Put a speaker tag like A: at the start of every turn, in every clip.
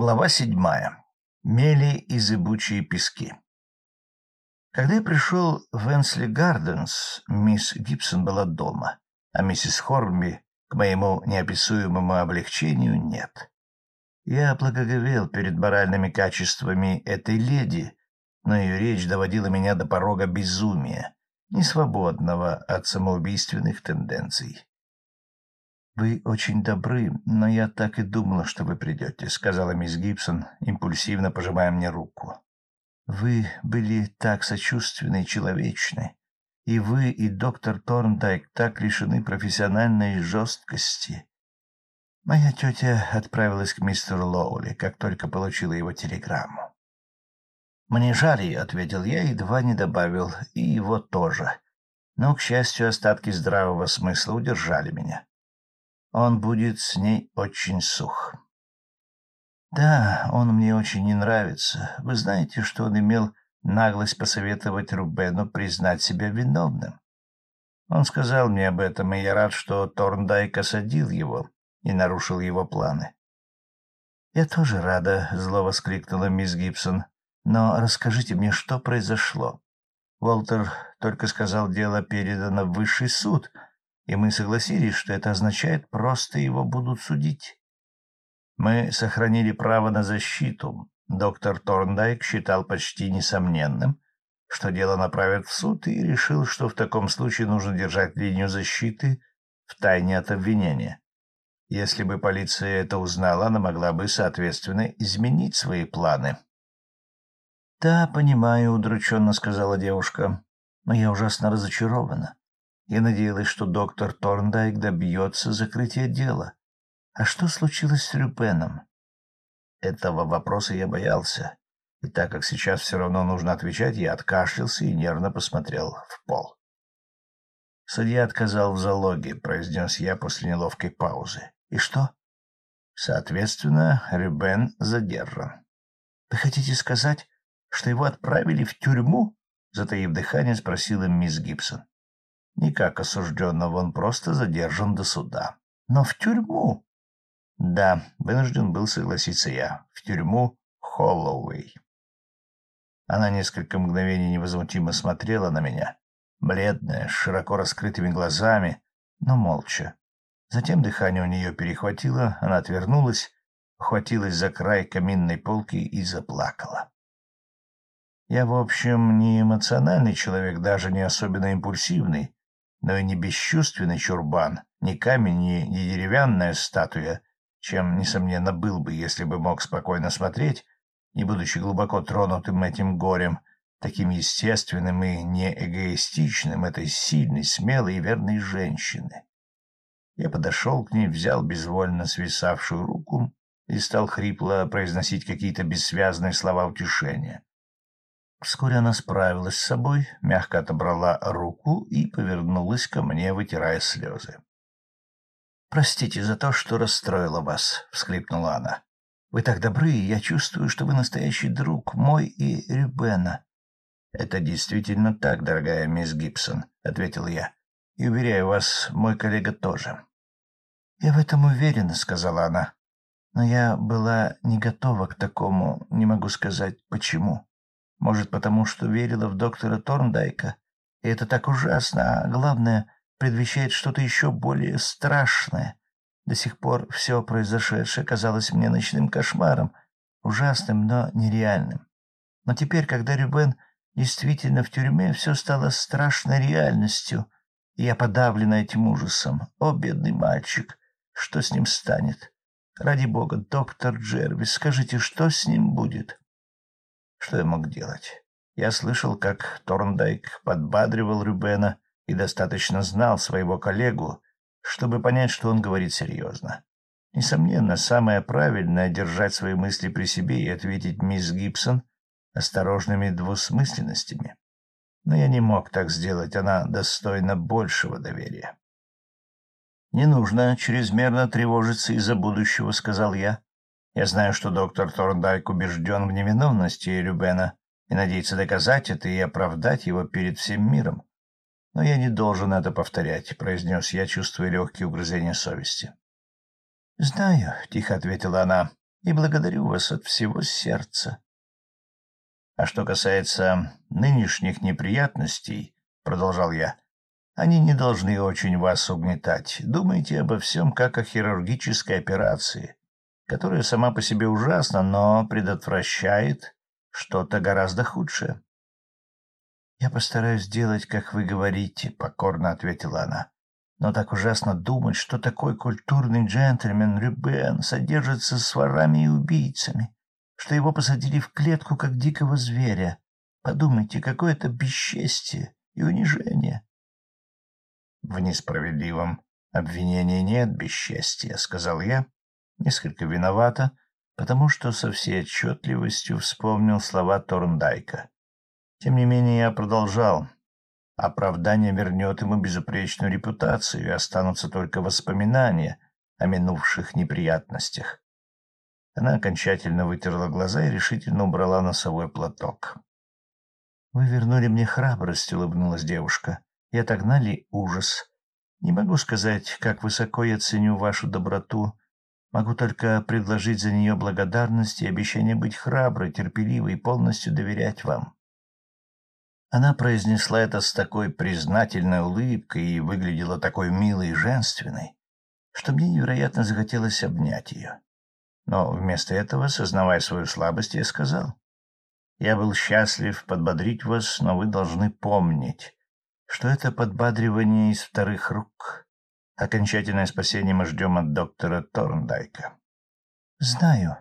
A: Глава седьмая. Мели и зыбучие пески. Когда я пришел в Энсли Гарденс, мисс Гибсон была дома, а миссис Хорнби, к моему неописуемому облегчению, нет. Я благоговел перед моральными качествами этой леди, но ее речь доводила меня до порога безумия, несвободного от самоубийственных тенденций. «Вы очень добры, но я так и думала, что вы придете», — сказала мисс Гибсон, импульсивно пожимая мне руку. «Вы были так сочувственны и человечны, и вы, и доктор Торндайк так лишены профессиональной жесткости». Моя тетя отправилась к мистеру Лоули, как только получила его телеграмму. «Мне жаль ее», — ответил я, едва не добавил, — «и его тоже». Но, к счастью, остатки здравого смысла удержали меня. Он будет с ней очень сух. Да, он мне очень не нравится. Вы знаете, что он имел наглость посоветовать Рубену признать себя виновным? Он сказал мне об этом, и я рад, что Торндайк осадил его и нарушил его планы. «Я тоже рада», — зло воскликнула мисс Гибсон. «Но расскажите мне, что произошло?» Уолтер только сказал, дело передано в высший суд, и мы согласились, что это означает, просто его будут судить. Мы сохранили право на защиту. Доктор Торндайк считал почти несомненным, что дело направят в суд, и решил, что в таком случае нужно держать линию защиты в тайне от обвинения. Если бы полиция это узнала, она могла бы, соответственно, изменить свои планы. — Да, понимаю, — удрученно сказала девушка, — но я ужасно разочарована. Я надеялась, что доктор Торндайк добьется закрытия дела. А что случилось с Люпеном? Этого вопроса я боялся, и так как сейчас все равно нужно отвечать, я откашлялся и нервно посмотрел в пол. Судья отказал в залоге, произнес я после неловкой паузы. И что? Соответственно, Рюбен задержан. Вы хотите сказать, что его отправили в тюрьму? Затаив дыхание, спросила мисс Гибсон. Не как осужденного, он просто задержан до суда. Но в тюрьму? Да, вынужден был согласиться я. В тюрьму Холлоуэй. Она несколько мгновений невозмутимо смотрела на меня, бледная, с широко раскрытыми глазами, но молча. Затем дыхание у нее перехватило, она отвернулась, ухватилась за край каминной полки и заплакала. Я, в общем, не эмоциональный человек, даже не особенно импульсивный, но и не бесчувственный чурбан, ни камень, ни, ни деревянная статуя, чем, несомненно, был бы, если бы мог спокойно смотреть, не будучи глубоко тронутым этим горем, таким естественным и неэгоистичным этой сильной, смелой и верной женщины. Я подошел к ней, взял безвольно свисавшую руку и стал хрипло произносить какие-то бессвязные слова утешения. Вскоре она справилась с собой, мягко отобрала руку и повернулась ко мне, вытирая слезы. «Простите за то, что расстроила вас», — всхлипнула она. «Вы так добры, и я чувствую, что вы настоящий друг мой и Рюбена». «Это действительно так, дорогая мисс Гибсон», — ответил я. «И, уверяю вас, мой коллега тоже». «Я в этом уверена», — сказала она. «Но я была не готова к такому, не могу сказать, почему». Может, потому что верила в доктора Торндайка. И это так ужасно, а главное, предвещает что-то еще более страшное. До сих пор все произошедшее казалось мне ночным кошмаром, ужасным, но нереальным. Но теперь, когда Рюбен действительно в тюрьме, все стало страшной реальностью, и я подавлена этим ужасом. О, бедный мальчик, что с ним станет? Ради бога, доктор Джервис, скажите, что с ним будет? Что я мог делать? Я слышал, как Торндайк подбадривал Рюбена и достаточно знал своего коллегу, чтобы понять, что он говорит серьезно. Несомненно, самое правильное — держать свои мысли при себе и ответить мисс Гибсон осторожными двусмысленностями. Но я не мог так сделать, она достойна большего доверия. «Не нужно чрезмерно тревожиться из-за будущего», — сказал я. Я знаю, что доктор Торндайк убежден в невиновности Любена и надеется доказать это и оправдать его перед всем миром. Но я не должен это повторять, — произнес я, чувствуя легкие угрызения совести. — Знаю, — тихо ответила она, и благодарю вас от всего сердца. А что касается нынешних неприятностей, — продолжал я, — они не должны очень вас угнетать. Думайте обо всем как о хирургической операции, которая сама по себе ужасна, но предотвращает что-то гораздо худшее. — Я постараюсь сделать, как вы говорите, — покорно ответила она. Но так ужасно думать, что такой культурный джентльмен Рюбен содержится с ворами и убийцами, что его посадили в клетку, как дикого зверя. Подумайте, какое это бесчестие и унижение. — В несправедливом обвинении нет бесчестия, — сказал я, несколько виновата, потому что со всей отчетливостью вспомнил слова Торндайка. Тем не менее я продолжал. Оправдание вернет ему безупречную репутацию, и останутся только воспоминания о минувших неприятностях. Она окончательно вытерла глаза и решительно убрала носовой платок. — Вы вернули мне храбрость, — улыбнулась девушка, — и отогнали ужас. Не могу сказать, как высоко я ценю вашу доброту. Могу только предложить за нее благодарность и обещание быть храброй, терпеливой и полностью доверять вам. Она произнесла это с такой признательной улыбкой и выглядела такой милой и женственной, что мне невероятно захотелось обнять ее. Но вместо этого, сознавая свою слабость, я сказал, «Я был счастлив подбодрить вас, но вы должны помнить, что это подбадривание из вторых рук. Окончательное спасение мы ждем от доктора Торндайка». «Знаю»,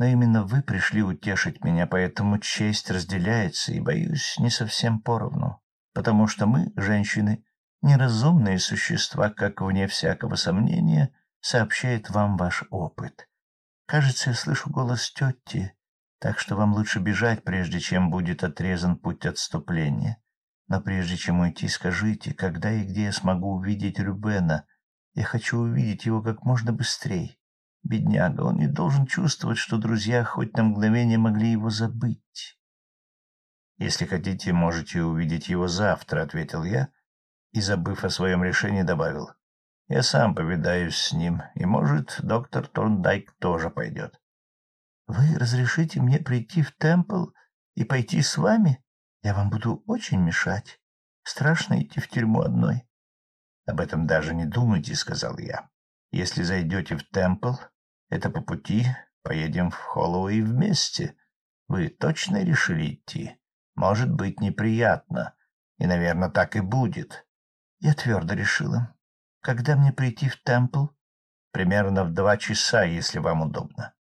A: но именно вы пришли утешить меня, поэтому честь разделяется и, боюсь, не совсем поровну, потому что мы, женщины, неразумные существа, как вне всякого сомнения, сообщает вам ваш опыт. Кажется, я слышу голос тети, так что вам лучше бежать, прежде чем будет отрезан путь отступления. Но прежде чем уйти, скажите, когда и где я смогу увидеть Рюбена. Я хочу увидеть его как можно быстрее. Бедняга, он не должен чувствовать, что друзья хоть на мгновение могли его забыть. «Если хотите, можете увидеть его завтра», — ответил я, и, забыв о своем решении, добавил. «Я сам повидаюсь с ним, и, может, доктор Торндайк тоже пойдет». «Вы разрешите мне прийти в Темпл и пойти с вами? Я вам буду очень мешать. Страшно идти в тюрьму одной». «Об этом даже не думайте», — сказал я. Если зайдете в Темпл, это по пути поедем в Холлоуэй вместе. Вы точно решили идти? Может быть неприятно, и, наверное, так и будет. Я твердо решила. Когда мне прийти в Темпл? Примерно в два часа, если вам удобно.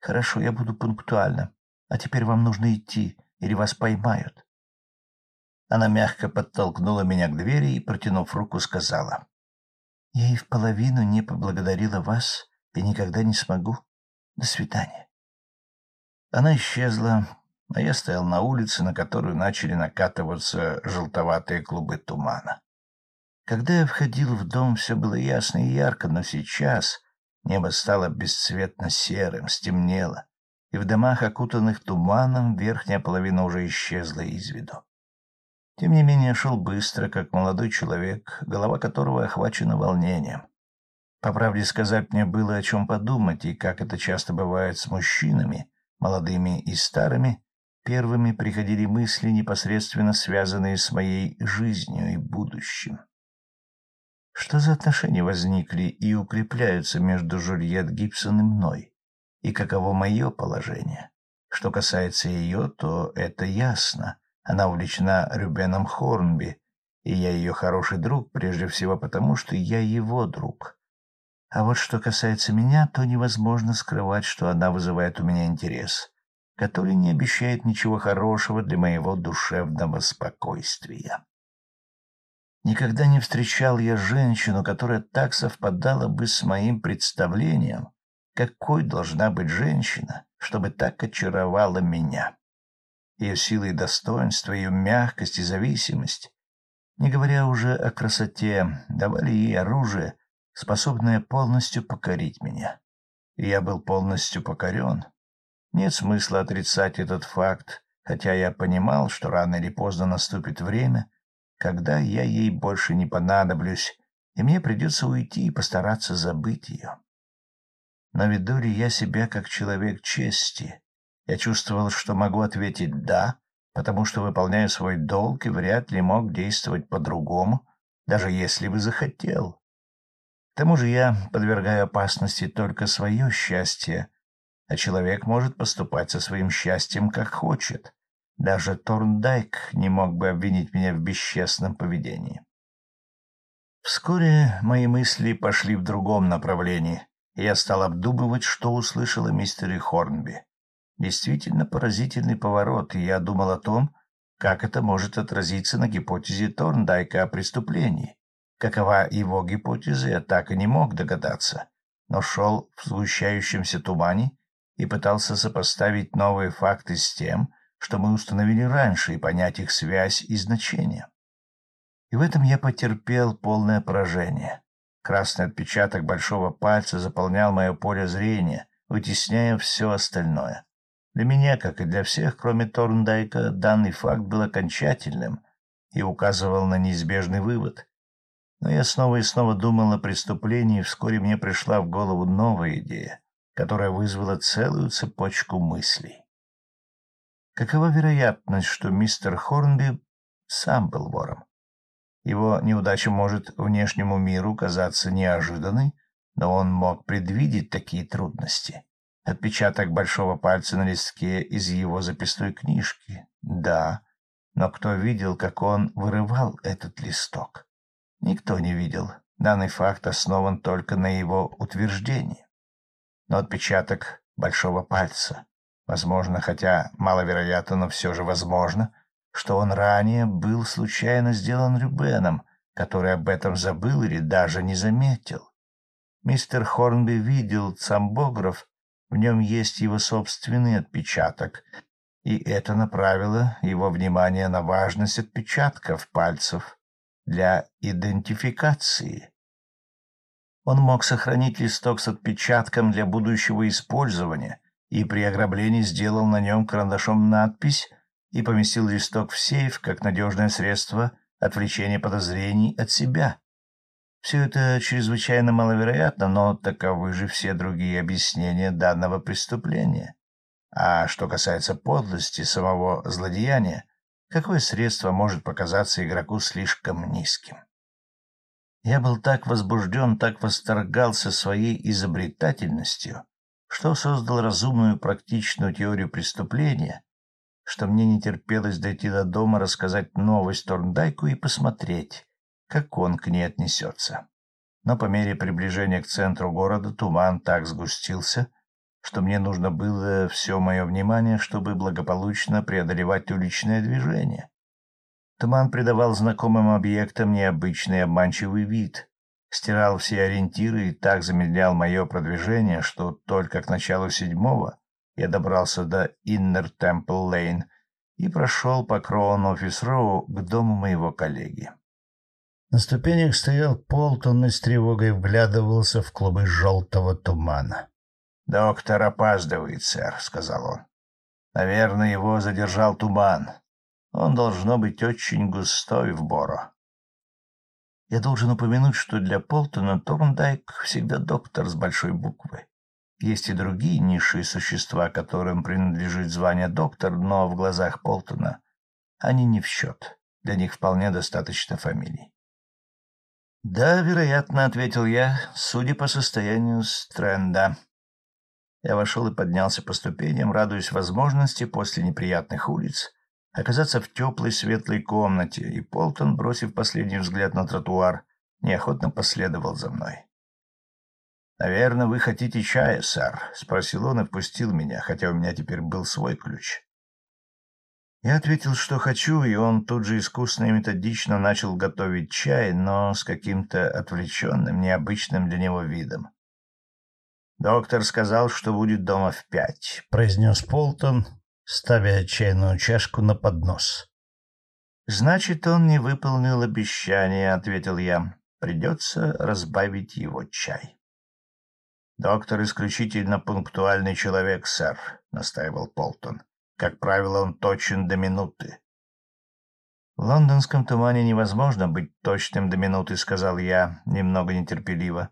A: Хорошо, я буду пунктуальна. А теперь вам нужно идти, или вас поймают. Она мягко подтолкнула меня к двери и, протянув руку, сказала. Я и в половину не поблагодарила вас и никогда не смогу. До свидания. Она исчезла, а я стоял на улице, на которую начали накатываться желтоватые клубы тумана. Когда я входил в дом, все было ясно и ярко, но сейчас небо стало бесцветно серым, стемнело, и в домах, окутанных туманом, верхняя половина уже исчезла из виду. Тем не менее, шел быстро, как молодой человек, голова которого охвачена волнением. По правде сказать, мне было о чем подумать, и, как это часто бывает с мужчинами, молодыми и старыми, первыми приходили мысли, непосредственно связанные с моей жизнью и будущим. Что за отношения возникли и укрепляются между Жюльет Гибсон и мной? И каково мое положение? Что касается ее, то это ясно. Она увлечена Рюбеном Хорнби, и я ее хороший друг прежде всего потому, что я его друг. А вот что касается меня, то невозможно скрывать, что она вызывает у меня интерес, который не обещает ничего хорошего для моего душевного спокойствия. Никогда не встречал я женщину, которая так совпадала бы с моим представлением, какой должна быть женщина, чтобы так очаровала меня ее сила и достоинство, ее мягкость и зависимость, не говоря уже о красоте, давали ей оружие, способное полностью покорить меня. И я был полностью покорен. Нет смысла отрицать этот факт, хотя я понимал, что рано или поздно наступит время, когда я ей больше не понадоблюсь, и мне придется уйти и постараться забыть ее. но веду ли я себя как человек чести? Я чувствовал, что могу ответить «да», потому что выполняю свой долг и вряд ли мог действовать по-другому, даже если бы захотел. К тому же я подвергаю опасности только свое счастье, а человек может поступать со своим счастьем как хочет. Даже Торндайк не мог бы обвинить меня в бесчестном поведении. Вскоре мои мысли пошли в другом направлении, и я стал обдумывать, что услышала мистер Хорнби. Действительно поразительный поворот, и я думал о том, как это может отразиться на гипотезе Торндайка о преступлении. Какова его гипотеза, я так и не мог догадаться, но шел в сгущающемся тумане и пытался сопоставить новые факты с тем, что мы установили раньше, и понять их связь и значение. И в этом я потерпел полное поражение. Красный отпечаток большого пальца заполнял мое поле зрения, вытесняя все остальное. Для меня, как и для всех, кроме Торндайка, данный факт был окончательным и указывал на неизбежный вывод. Но я снова и снова думал о преступлении, и вскоре мне пришла в голову новая идея, которая вызвала целую цепочку мыслей. Какова вероятность, что мистер Хорнби сам был вором? Его неудача может внешнему миру казаться неожиданной, но он мог предвидеть такие трудности. Отпечаток большого пальца на листке из его записной книжки. Да, но кто видел, как он вырывал этот листок? Никто не видел. Данный факт основан только на его утверждении. Но отпечаток большого пальца. Возможно, хотя маловероятно, но все же возможно, что он ранее был случайно сделан Рюбеном, который об этом забыл или даже не заметил. Мистер Хорнби видел цамбограф в нем есть его собственный отпечаток, и это направило его внимание на важность отпечатков пальцев для идентификации. Он мог сохранить листок с отпечатком для будущего использования и при ограблении сделал на нем карандашом надпись и поместил листок в сейф как надежное средство отвлечения подозрений от себя. Все это чрезвычайно маловероятно, но таковы же все другие объяснения данного преступления. А что касается подлости самого злодеяния, какое средство может показаться игроку слишком низким? Я был так возбужден, так восторгался своей изобретательностью, что создал разумную практичную теорию преступления, что мне не терпелось дойти до дома, рассказать новость Торндайку и посмотреть, как он к ней отнесется. Но по мере приближения к центру города туман так сгустился, что мне нужно было все мое внимание, чтобы благополучно преодолевать уличное движение. Туман придавал знакомым объектам необычный обманчивый вид, стирал все ориентиры и так замедлял мое продвижение, что только к началу седьмого я добрался до Иннер Темпл Лейн и прошел по Кроун Офис Роу к дому моего коллеги. На ступенях стоял Полтон и с тревогой вглядывался в клубы желтого тумана. — Доктор опаздывает, сэр, — сказал он. — Наверное, его задержал туман. Он должно быть очень густой в Боро. Я должен упомянуть, что для Полтона Торндайк всегда доктор с большой буквы. Есть и другие низшие существа, которым принадлежит звание доктор, но в глазах Полтона они не в счет. Для них вполне достаточно фамилий. «Да, вероятно», — ответил я, судя по состоянию Стрэнда. Я вошел и поднялся по ступеням, радуясь возможности после неприятных улиц оказаться в теплой светлой комнате, и Полтон, бросив последний взгляд на тротуар, неохотно последовал за мной. «Наверное, вы хотите чая, сэр?» — спросил он и впустил меня, хотя у меня теперь был свой ключ. Я ответил, что хочу, и он тут же искусно и методично начал готовить чай, но с каким-то отвлеченным, необычным для него видом. «Доктор сказал, что будет дома в пять», — произнес Полтон, ставя чайную чашку на поднос. «Значит, он не выполнил обещание», — ответил я. «Придется разбавить его чай». «Доктор исключительно пунктуальный человек, сэр», — настаивал Полтон. Как правило, он точен до минуты. «В лондонском тумане невозможно быть точным до минуты», — сказал я, немного нетерпеливо.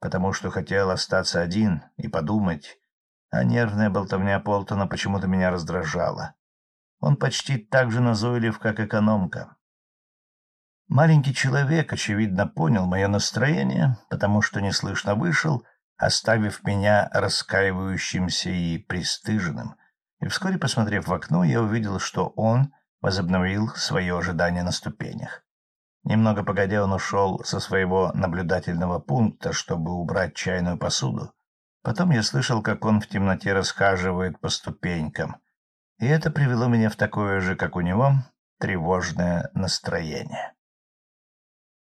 A: потому что хотел остаться один и подумать, а нервная болтовня Полтона почему-то меня раздражала. Он почти так же назойлив, как экономка. Маленький человек, очевидно, понял мое настроение, потому что неслышно вышел, оставив меня раскаивающимся и пристыженным. И вскоре, посмотрев в окно, я увидел, что он возобновил свое ожидание на ступенях. Немного погодя, он ушел со своего наблюдательного пункта, чтобы убрать чайную посуду. Потом я слышал, как он в темноте расхаживает по ступенькам, и это привело меня в такое же, как у него, тревожное настроение.